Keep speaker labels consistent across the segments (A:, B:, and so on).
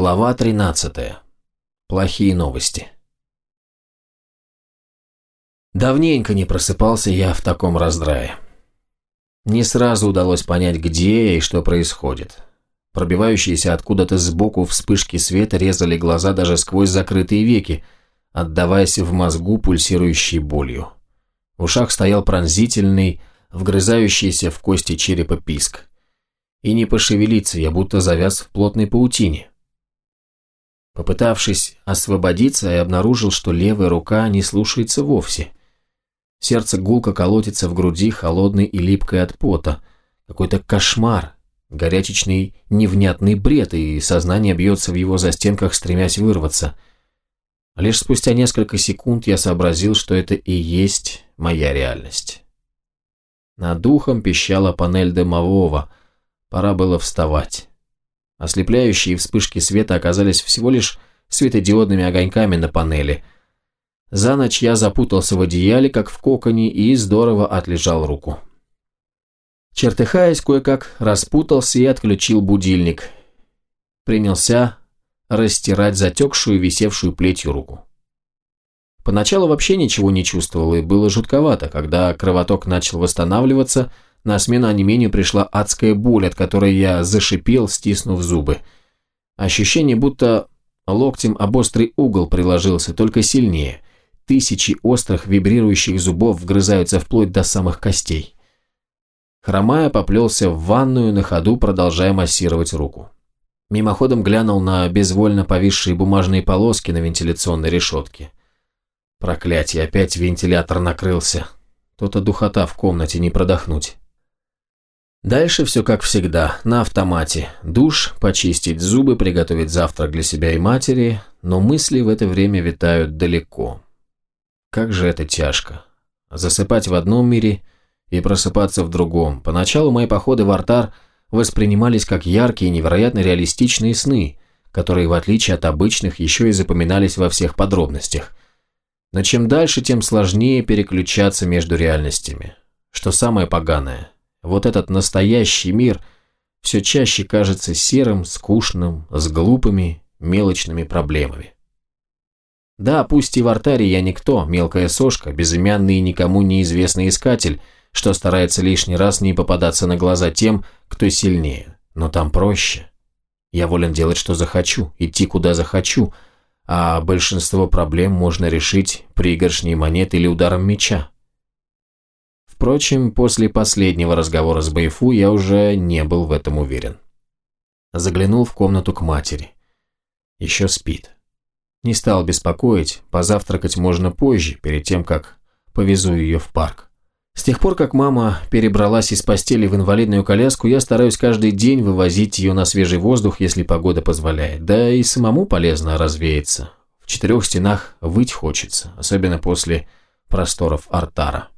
A: Глава 13. Плохие новости. Давненько не просыпался я в таком раздрае. Не сразу удалось понять, где я и что происходит. Пробивающиеся откуда-то сбоку вспышки света резали глаза даже сквозь закрытые веки, отдаваясь в мозгу пульсирующей болью. В ушах стоял пронзительный, вгрызающийся в кости черепа писк. И не пошевелиться я будто завяз в плотной паутине. Попытавшись освободиться, я обнаружил, что левая рука не слушается вовсе. Сердце гулко колотится в груди, холодный и липкой от пота. Какой-то кошмар, горячечный невнятный бред, и сознание бьется в его застенках, стремясь вырваться. Лишь спустя несколько секунд я сообразил, что это и есть моя реальность. Над духом пищала панель дымового. Пора было вставать. Ослепляющие вспышки света оказались всего лишь светодиодными огоньками на панели. За ночь я запутался в одеяле, как в коконе, и здорово отлежал руку. Чертыхаясь, кое-как распутался и отключил будильник. Принялся растирать затекшую, висевшую плетью руку. Поначалу вообще ничего не чувствовал, и было жутковато. Когда кровоток начал восстанавливаться – на смену онемению пришла адская боль, от которой я зашипел, стиснув зубы. Ощущение, будто локтем об острый угол приложился, только сильнее. Тысячи острых вибрирующих зубов вгрызаются вплоть до самых костей. Хромая поплелся в ванную на ходу, продолжая массировать руку. Мимоходом глянул на безвольно повисшие бумажные полоски на вентиляционной решетке. Проклятье, опять вентилятор накрылся. То-то духота в комнате не продохнуть. Дальше все как всегда, на автомате. Душ, почистить зубы, приготовить завтрак для себя и матери, но мысли в это время витают далеко. Как же это тяжко. Засыпать в одном мире и просыпаться в другом. Поначалу мои походы в артар воспринимались как яркие, невероятно реалистичные сны, которые, в отличие от обычных, еще и запоминались во всех подробностях. Но чем дальше, тем сложнее переключаться между реальностями. Что самое поганое – вот этот настоящий мир все чаще кажется серым, скучным, с глупыми, мелочными проблемами. Да, пусть и в артаре я никто, мелкая сошка, безымянный и никому неизвестный искатель, что старается лишний раз не попадаться на глаза тем, кто сильнее. Но там проще. Я волен делать, что захочу, идти куда захочу, а большинство проблем можно решить пригоршней монет или ударом меча. Впрочем, после последнего разговора с Байфу я уже не был в этом уверен. Заглянул в комнату к матери. Еще спит. Не стал беспокоить, позавтракать можно позже, перед тем, как повезу ее в парк. С тех пор, как мама перебралась из постели в инвалидную коляску, я стараюсь каждый день вывозить ее на свежий воздух, если погода позволяет. Да и самому полезно развеяться. В четырех стенах выть хочется, особенно после просторов артара.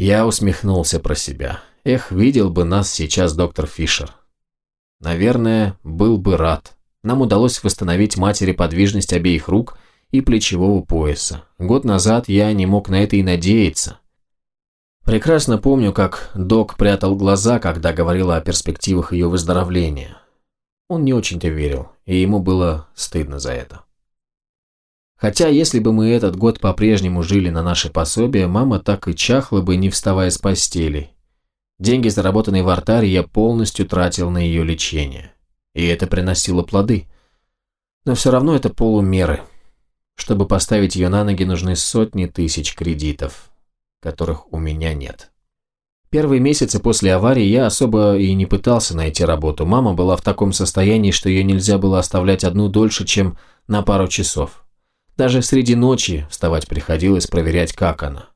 A: Я усмехнулся про себя. Эх, видел бы нас сейчас доктор Фишер. Наверное, был бы рад. Нам удалось восстановить матери подвижность обеих рук и плечевого пояса. Год назад я не мог на это и надеяться. Прекрасно помню, как док прятал глаза, когда говорила о перспективах ее выздоровления. Он не очень-то верил, и ему было стыдно за это. Хотя, если бы мы этот год по-прежнему жили на наше пособие, мама так и чахла бы, не вставая с постели. Деньги, заработанные в артаре, я полностью тратил на ее лечение. И это приносило плоды. Но все равно это полумеры. Чтобы поставить ее на ноги, нужны сотни тысяч кредитов, которых у меня нет. Первые месяцы после аварии я особо и не пытался найти работу. Мама была в таком состоянии, что ее нельзя было оставлять одну дольше, чем на пару часов. Даже среди ночи вставать приходилось проверять, как она.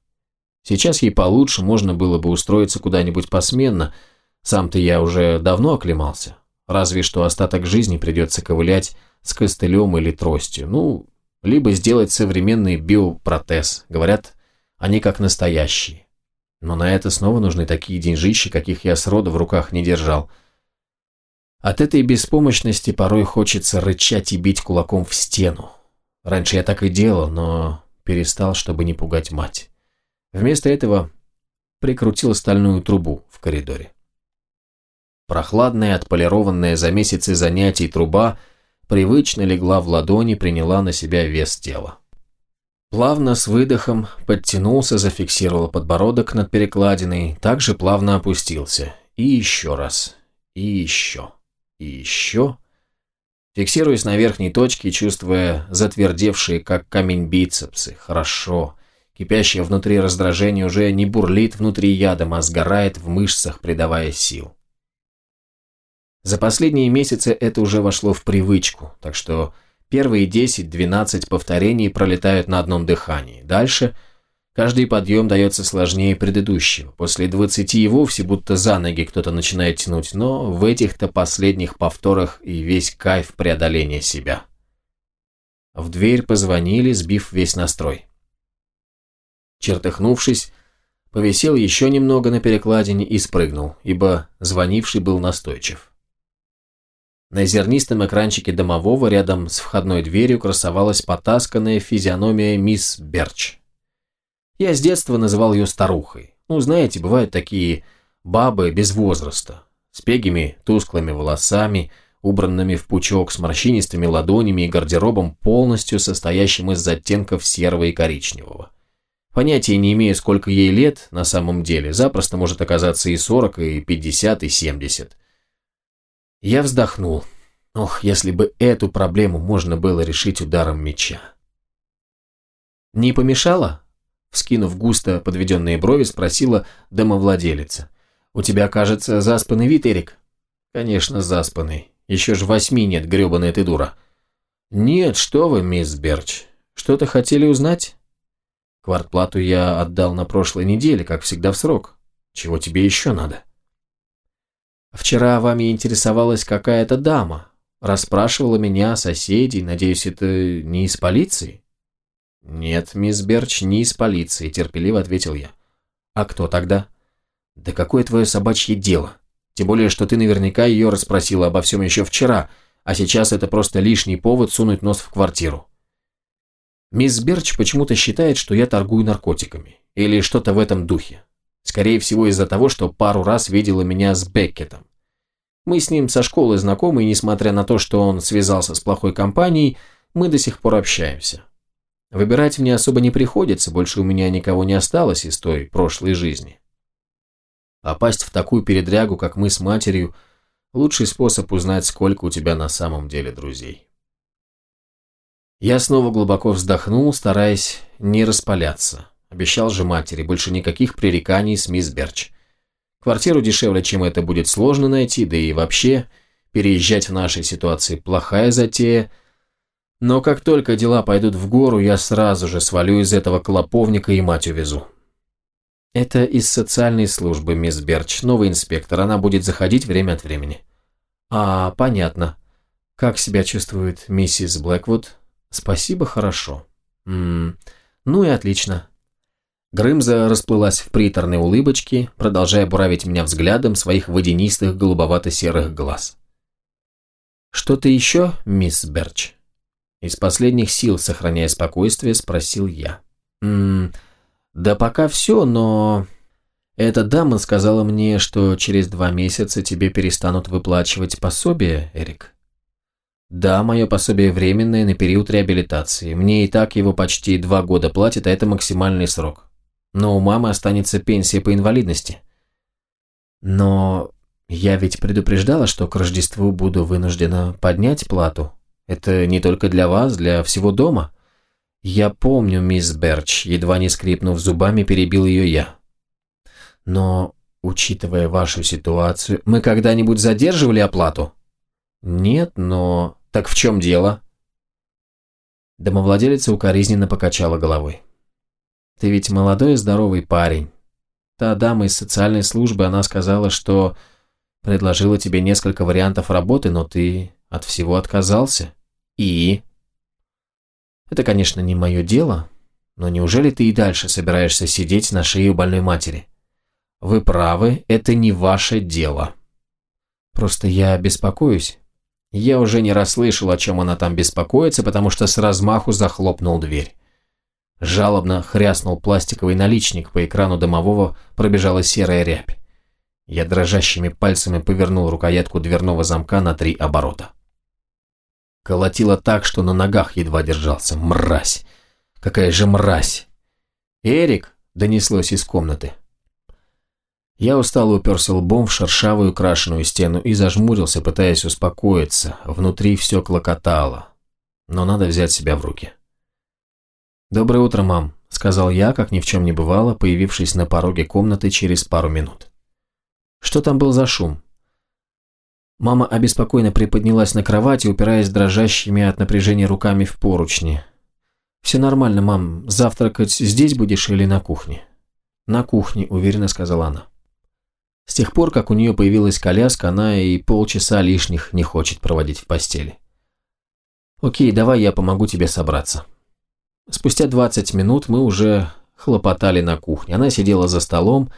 A: Сейчас ей получше, можно было бы устроиться куда-нибудь посменно. Сам-то я уже давно оклемался. Разве что остаток жизни придется ковылять с костылем или тростью. Ну, либо сделать современный биопротез. Говорят, они как настоящие. Но на это снова нужны такие деньжищи, каких я сроду в руках не держал. От этой беспомощности порой хочется рычать и бить кулаком в стену. Раньше я так и делал, но перестал, чтобы не пугать мать. Вместо этого прикрутил стальную трубу в коридоре. Прохладная, отполированная за месяцы занятий труба привычно легла в ладони, приняла на себя вес тела. Плавно с выдохом подтянулся, зафиксировал подбородок над перекладиной, также плавно опустился. И еще раз. И еще. И еще. Фиксируясь на верхней точке, чувствуя затвердевшие, как камень, бицепсы. Хорошо. Кипящее внутри раздражение уже не бурлит внутри ядом, а сгорает в мышцах, придавая сил. За последние месяцы это уже вошло в привычку, так что первые 10-12 повторений пролетают на одном дыхании. Дальше каждый подъем дается сложнее предыдущего. После 20 и вовсе будто за ноги кто-то начинает тянуть, но в этих-то последних повторах и весь кайф преодоления себя. В дверь позвонили, сбив весь настрой. Чертыхнувшись, повисел еще немного на перекладине и спрыгнул, ибо звонивший был настойчив. На зернистом экранчике домового рядом с входной дверью красовалась потасканная физиономия мисс Берч. Я с детства называл ее старухой. Ну, знаете, бывают такие бабы без возраста, с пегими тусклыми волосами, убранными в пучок, с морщинистыми ладонями и гардеробом, полностью состоящим из оттенков серого и коричневого. Понятия не имею, сколько ей лет на самом деле, запросто может оказаться и 40, и 50, и 70. Я вздохнул. Ох, если бы эту проблему можно было решить ударом меча. «Не помешало?» Вскинув густо подведенные брови, спросила домовладелица. «У тебя, кажется, заспанный вид, Эрик?» «Конечно, заспанный. Еще ж восьми нет, гребаная ты дура». «Нет, что вы, мисс Берч. Что-то хотели узнать?» Квартплату я отдал на прошлой неделе, как всегда в срок. Чего тебе еще надо? Вчера вами интересовалась какая-то дама. Расспрашивала меня, соседей. Надеюсь, это не из полиции? Нет, мисс Берч, не из полиции, терпеливо ответил я. А кто тогда? Да какое твое собачье дело? Тем более, что ты наверняка ее расспросила обо всем еще вчера, а сейчас это просто лишний повод сунуть нос в квартиру. Мисс Берч почему-то считает, что я торгую наркотиками. Или что-то в этом духе. Скорее всего из-за того, что пару раз видела меня с Беккетом. Мы с ним со школы знакомы, и несмотря на то, что он связался с плохой компанией, мы до сих пор общаемся. Выбирать мне особо не приходится, больше у меня никого не осталось из той прошлой жизни. Попасть в такую передрягу, как мы с матерью, лучший способ узнать, сколько у тебя на самом деле друзей. Я снова глубоко вздохнул, стараясь не распаляться. Обещал же матери, больше никаких пререканий с мисс Берч. Квартиру дешевле, чем это, будет сложно найти, да и вообще, переезжать в нашей ситуации плохая затея. Но как только дела пойдут в гору, я сразу же свалю из этого клоповника и мать увезу. Это из социальной службы, мисс Берч, новый инспектор, она будет заходить время от времени. А, понятно. Как себя чувствует миссис Блэквуд? Спасибо, хорошо. Ммм, ну и отлично. Грымза расплылась в приторной улыбочке, продолжая буравить меня взглядом своих водянистых голубовато-серых глаз. «Что-то еще, мисс Берч?» Из последних сил, сохраняя спокойствие, спросил я. «Ммм, да пока все, но...» «Эта дама сказала мне, что через два месяца тебе перестанут выплачивать пособие, Эрик». Да, мое пособие временное на период реабилитации. Мне и так его почти два года платят, а это максимальный срок. Но у мамы останется пенсия по инвалидности. Но я ведь предупреждала, что к Рождеству буду вынуждена поднять плату. Это не только для вас, для всего дома. Я помню, мисс Берч, едва не скрипнув зубами, перебил ее я. Но, учитывая вашу ситуацию, мы когда-нибудь задерживали оплату? Нет, но... «Так в чем дело?» Домовладелица укоризненно покачала головой. «Ты ведь молодой и здоровый парень. Та дама из социальной службы, она сказала, что предложила тебе несколько вариантов работы, но ты от всего отказался. И...» «Это, конечно, не мое дело, но неужели ты и дальше собираешься сидеть на шее у больной матери?» «Вы правы, это не ваше дело. Просто я беспокоюсь. Я уже не расслышал, о чем она там беспокоится, потому что с размаху захлопнул дверь. Жалобно хряснул пластиковый наличник, по экрану домового пробежала серая рябь. Я дрожащими пальцами повернул рукоятку дверного замка на три оборота. Колотило так, что на ногах едва держался. Мразь! Какая же мразь! «Эрик!» – донеслось из комнаты. Я устало уперся лбом в шершавую крашеную стену и зажмурился, пытаясь успокоиться. Внутри все клокотало. Но надо взять себя в руки. «Доброе утро, мам», – сказал я, как ни в чем не бывало, появившись на пороге комнаты через пару минут. «Что там был за шум?» Мама обеспокоенно приподнялась на кровати, упираясь дрожащими от напряжения руками в поручни. «Все нормально, мам. Завтракать здесь будешь или на кухне?» «На кухне», – уверенно сказала она. С тех пор, как у нее появилась коляска, она и полчаса лишних не хочет проводить в постели. «Окей, давай я помогу тебе собраться». Спустя 20 минут мы уже хлопотали на кухне. Она сидела за столом,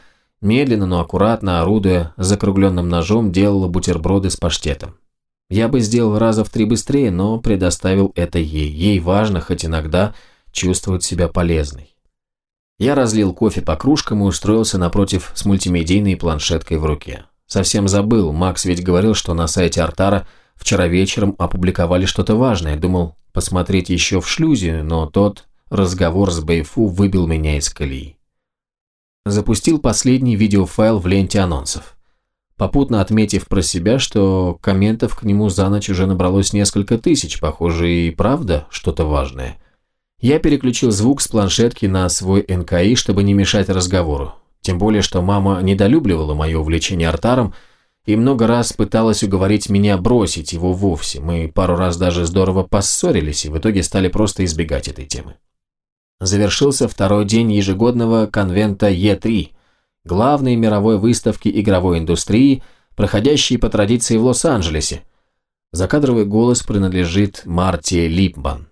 A: медленно, но аккуратно, орудуя закругленным ножом, делала бутерброды с паштетом. Я бы сделал раза в три быстрее, но предоставил это ей. Ей важно хоть иногда чувствовать себя полезной. Я разлил кофе по кружкам и устроился напротив с мультимедийной планшеткой в руке. Совсем забыл, Макс ведь говорил, что на сайте Артара вчера вечером опубликовали что-то важное. Думал посмотреть еще в шлюзе, но тот разговор с Бэйфу выбил меня из колеи. Запустил последний видеофайл в ленте анонсов. Попутно отметив про себя, что комментов к нему за ночь уже набралось несколько тысяч, похоже и правда что-то важное – я переключил звук с планшетки на свой НКИ, чтобы не мешать разговору. Тем более, что мама недолюбливала мое увлечение артаром и много раз пыталась уговорить меня бросить его вовсе. Мы пару раз даже здорово поссорились и в итоге стали просто избегать этой темы. Завершился второй день ежегодного конвента Е3, главной мировой выставки игровой индустрии, проходящей по традиции в Лос-Анджелесе. Закадровый голос принадлежит Марте Липман.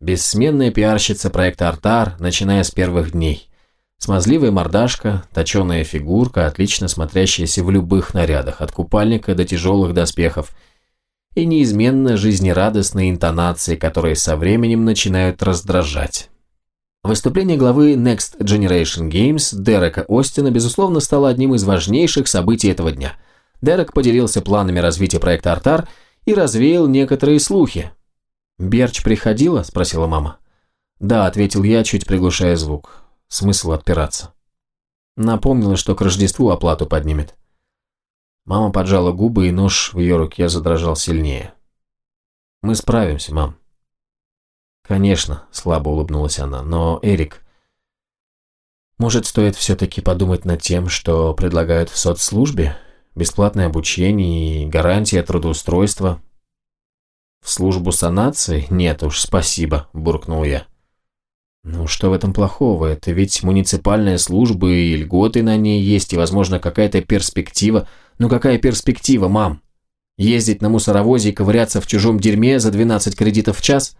A: Бессменная пиарщица проекта «Артар», начиная с первых дней. Смазливая мордашка, точеная фигурка, отлично смотрящаяся в любых нарядах, от купальника до тяжелых доспехов, и неизменно жизнерадостные интонации, которые со временем начинают раздражать. Выступление главы Next Generation Games Дерека Остина, безусловно, стало одним из важнейших событий этого дня. Дерек поделился планами развития проекта «Артар» и развеял некоторые слухи, «Берч приходила?» – спросила мама. «Да», – ответил я, чуть приглушая звук. Смысл отпираться. Напомнила, что к Рождеству оплату поднимет. Мама поджала губы, и нож в ее руке задрожал сильнее. «Мы справимся, мам». «Конечно», – слабо улыбнулась она, – «но, Эрик, может, стоит все-таки подумать над тем, что предлагают в соцслужбе? Бесплатное обучение и гарантия трудоустройства?» «В службу санации? Нет уж, спасибо», – буркнул я. «Ну, что в этом плохого? Это ведь муниципальная служба, и льготы на ней есть, и, возможно, какая-то перспектива. Ну, какая перспектива, мам? Ездить на мусоровозе и ковыряться в чужом дерьме за 12 кредитов в час?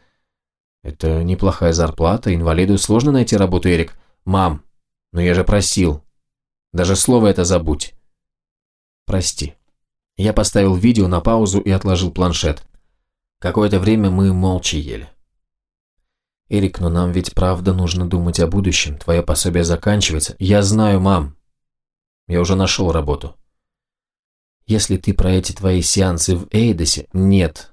A: Это неплохая зарплата, инвалиду сложно найти работу, Эрик. Мам, ну я же просил. Даже слово это забудь. Прости. Я поставил видео на паузу и отложил планшет. Какое-то время мы молча ели. «Эрик, но нам ведь правда нужно думать о будущем. Твое пособие заканчивается. Я знаю, мам. Я уже нашел работу». «Если ты про эти твои сеансы в Эйдосе...» «Нет.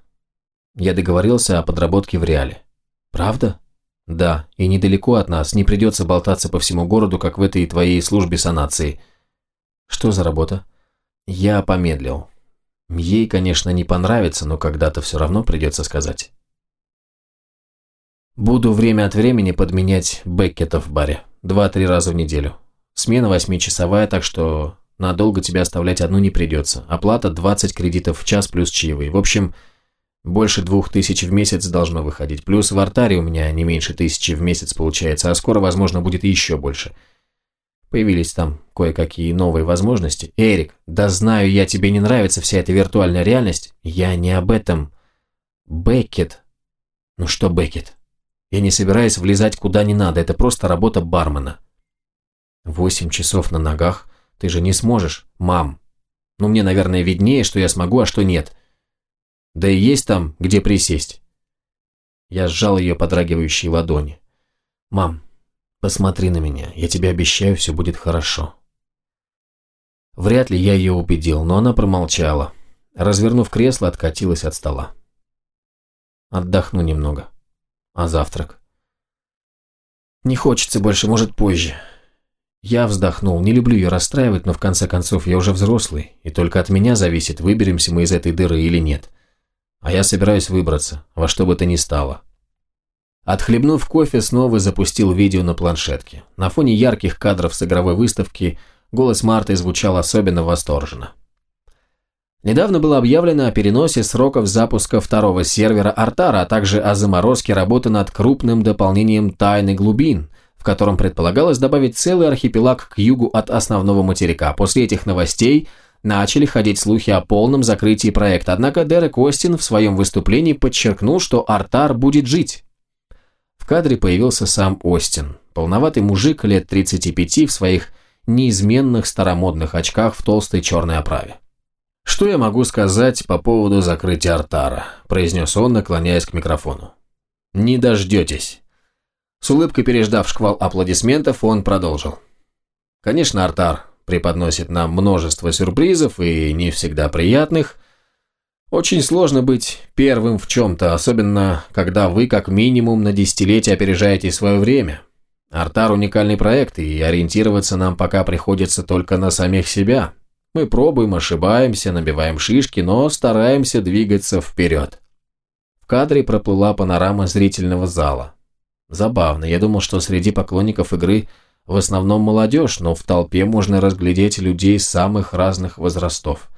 A: Я договорился о подработке в Реале». «Правда?» «Да, и недалеко от нас. Не придется болтаться по всему городу, как в этой твоей службе санации». «Что за работа?» Я помедлил. Ей, конечно, не понравится, но когда-то все равно придется сказать. Буду время от времени подменять Беккета в баре. Два-три раза в неделю. Смена восьмичасовая, так что надолго тебя оставлять одну не придется. Оплата 20 кредитов в час плюс чаевые. В общем, больше двух тысяч в месяц должно выходить. Плюс в артаре у меня не меньше тысячи в месяц получается, а скоро, возможно, будет еще больше. Появились там кое-какие новые возможности. Эрик, да знаю я, тебе не нравится вся эта виртуальная реальность. Я не об этом. Беккет. Ну что Беккет? Я не собираюсь влезать куда не надо, это просто работа бармена. Восемь часов на ногах. Ты же не сможешь, мам. Ну мне, наверное, виднее, что я смогу, а что нет. Да и есть там, где присесть. Я сжал ее подрагивающие ладони. Мам, Посмотри на меня, я тебе обещаю, все будет хорошо. Вряд ли я ее убедил, но она промолчала. Развернув кресло, откатилась от стола. Отдохну немного. А завтрак? Не хочется больше, может, позже. Я вздохнул, не люблю ее расстраивать, но в конце концов я уже взрослый, и только от меня зависит, выберемся мы из этой дыры или нет. А я собираюсь выбраться, во что бы то ни стало. Отхлебнув кофе, снова запустил видео на планшетке. На фоне ярких кадров с игровой выставки голос Марты звучал особенно восторженно. Недавно было объявлено о переносе сроков запуска второго сервера Артара, а также о заморозке работы над крупным дополнением «Тайны глубин», в котором предполагалось добавить целый архипелаг к югу от основного материка. После этих новостей начали ходить слухи о полном закрытии проекта, однако Дерек Остин в своем выступлении подчеркнул, что Артар будет жить. В кадре появился сам Остин, полноватый мужик лет 35 в своих неизменных старомодных очках в толстой черной оправе. «Что я могу сказать по поводу закрытия Артара?» – произнес он, наклоняясь к микрофону. «Не дождетесь». С улыбкой переждав шквал аплодисментов, он продолжил. «Конечно, Артар преподносит нам множество сюрпризов и не всегда приятных. Очень сложно быть первым в чем-то, особенно когда вы как минимум на десятилетие опережаете свое время. Артар – уникальный проект, и ориентироваться нам пока приходится только на самих себя». Мы пробуем, ошибаемся, набиваем шишки, но стараемся двигаться вперед. В кадре проплыла панорама зрительного зала. Забавно, я думал, что среди поклонников игры в основном молодежь, но в толпе можно разглядеть людей самых разных возрастов.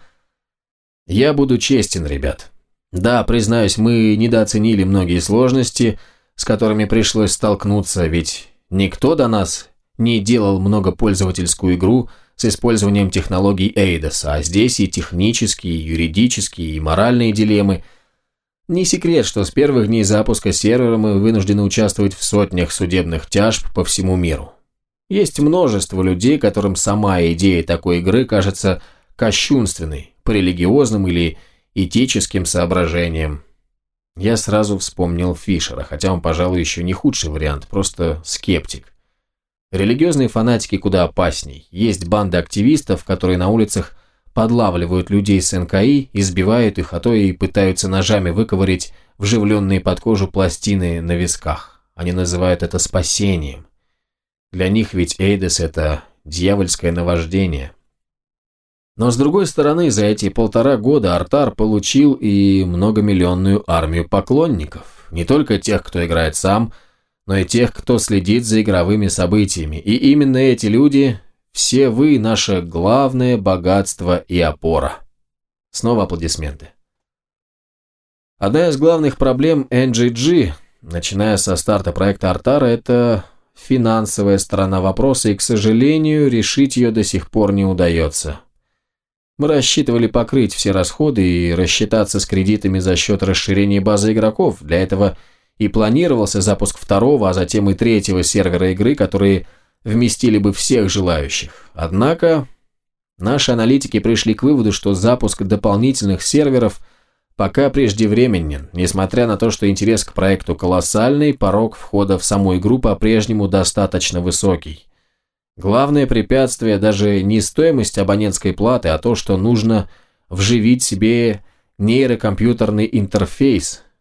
A: Я буду честен, ребят. Да, признаюсь, мы недооценили многие сложности, с которыми пришлось столкнуться, ведь никто до нас не делал многопользовательскую игру – с использованием технологий Эйдос, а здесь и технические, и юридические, и моральные дилеммы. Не секрет, что с первых дней запуска сервера мы вынуждены участвовать в сотнях судебных тяжб по всему миру. Есть множество людей, которым сама идея такой игры кажется кощунственной, по религиозным или этическим соображениям. Я сразу вспомнил Фишера, хотя он, пожалуй, еще не худший вариант, просто скептик. Религиозные фанатики куда опасней. Есть банды активистов, которые на улицах подлавливают людей с НКИ, избивают их, а то и пытаются ножами выковырять вживленные под кожу пластины на висках. Они называют это спасением. Для них ведь Эйдес – это дьявольское наваждение. Но с другой стороны, за эти полтора года Артар получил и многомиллионную армию поклонников. Не только тех, кто играет сам – но и тех, кто следит за игровыми событиями. И именно эти люди, все вы, наше главное богатство и опора. Снова аплодисменты. Одна из главных проблем NGG, начиная со старта проекта Артара, это финансовая сторона вопроса, и, к сожалению, решить ее до сих пор не удается. Мы рассчитывали покрыть все расходы и рассчитаться с кредитами за счет расширения базы игроков. Для этого – и планировался запуск второго, а затем и третьего сервера игры, которые вместили бы всех желающих. Однако наши аналитики пришли к выводу, что запуск дополнительных серверов пока преждевременен, несмотря на то, что интерес к проекту колоссальный, порог входа в саму игру по-прежнему достаточно высокий. Главное препятствие даже не стоимость абонентской платы, а то, что нужно вживить себе нейрокомпьютерный интерфейс –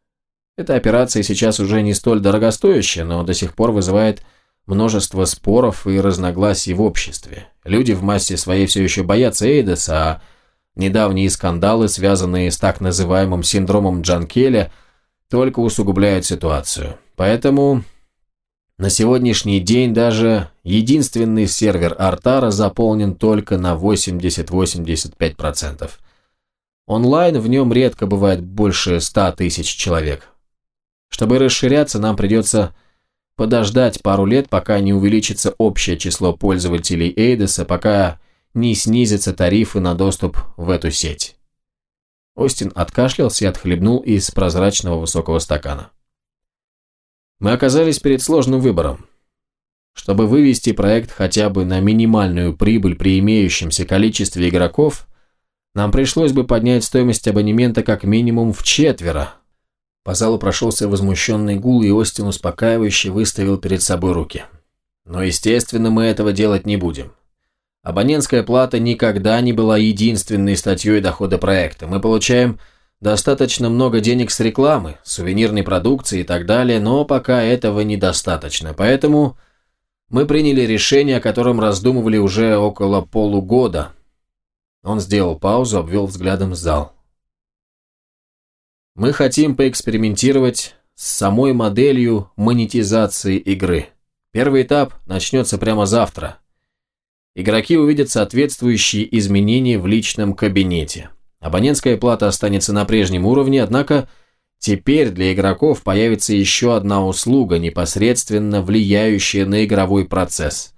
A: эта операция сейчас уже не столь дорогостоящая, но до сих пор вызывает множество споров и разногласий в обществе. Люди в массе своей все еще боятся Эйдеса, а недавние скандалы, связанные с так называемым синдромом Джанкеля, только усугубляют ситуацию. Поэтому на сегодняшний день даже единственный сервер Артара заполнен только на 80-85%. Онлайн в нем редко бывает больше 100 тысяч человек. Чтобы расширяться, нам придется подождать пару лет, пока не увеличится общее число пользователей Эйдеса, пока не снизятся тарифы на доступ в эту сеть. Остин откашлялся и отхлебнул из прозрачного высокого стакана. Мы оказались перед сложным выбором. Чтобы вывести проект хотя бы на минимальную прибыль при имеющемся количестве игроков, нам пришлось бы поднять стоимость абонемента как минимум в четверо, по залу прошелся возмущенный гул, и Остин успокаивающе выставил перед собой руки. Но, естественно, мы этого делать не будем. Абонентская плата никогда не была единственной статьей дохода проекта. Мы получаем достаточно много денег с рекламы, сувенирной продукции и так далее, но пока этого недостаточно, поэтому мы приняли решение, о котором раздумывали уже около полугода. Он сделал паузу, обвел взглядом зал. Мы хотим поэкспериментировать с самой моделью монетизации игры. Первый этап начнется прямо завтра. Игроки увидят соответствующие изменения в личном кабинете. Абонентская плата останется на прежнем уровне, однако теперь для игроков появится еще одна услуга, непосредственно влияющая на игровой процесс.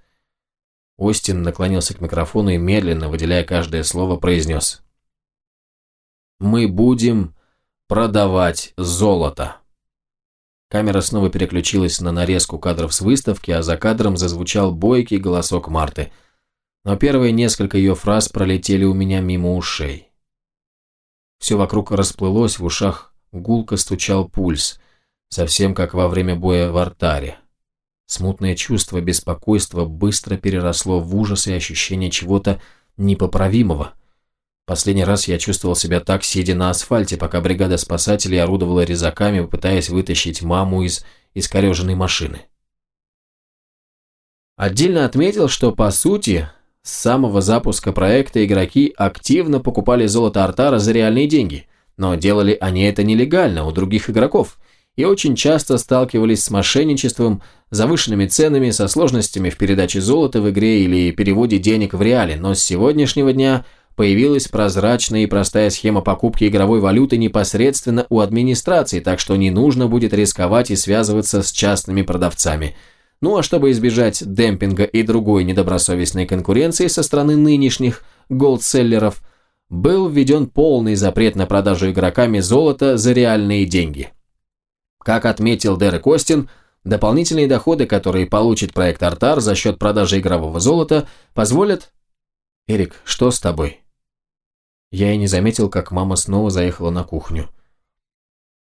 A: Остин наклонился к микрофону и медленно, выделяя каждое слово, произнес. «Мы будем продавать золото». Камера снова переключилась на нарезку кадров с выставки, а за кадром зазвучал бойкий голосок Марты. Но первые несколько ее фраз пролетели у меня мимо ушей. Все вокруг расплылось, в ушах гулко стучал пульс, совсем как во время боя в артаре. Смутное чувство беспокойства быстро переросло в ужас и ощущение чего-то непоправимого. Последний раз я чувствовал себя так, сидя на асфальте, пока бригада спасателей орудовала резаками, пытаясь вытащить маму из искореженной машины. Отдельно отметил, что, по сути, с самого запуска проекта игроки активно покупали золото Артара за реальные деньги, но делали они это нелегально у других игроков и очень часто сталкивались с мошенничеством, завышенными ценами, со сложностями в передаче золота в игре или переводе денег в реале, но с сегодняшнего дня появилась прозрачная и простая схема покупки игровой валюты непосредственно у администрации, так что не нужно будет рисковать и связываться с частными продавцами – ну а чтобы избежать демпинга и другой недобросовестной конкуренции со стороны нынешних голдселлеров, был введен полный запрет на продажу игроками золота за реальные деньги. Как отметил Дерек Остин, дополнительные доходы, которые получит проект Артар за счет продажи игрового золота, позволят... «Эрик, что с тобой?» Я и не заметил, как мама снова заехала на кухню.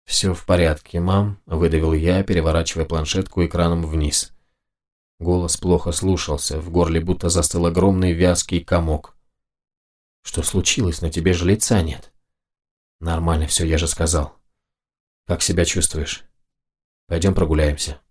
A: «Все в порядке, мам», – выдавил я, переворачивая планшетку экраном вниз. Голос плохо слушался, в горле будто застыл огромный вязкий комок. «Что случилось? На тебе же лица нет». «Нормально все, я же сказал». «Как себя чувствуешь?» «Пойдем прогуляемся».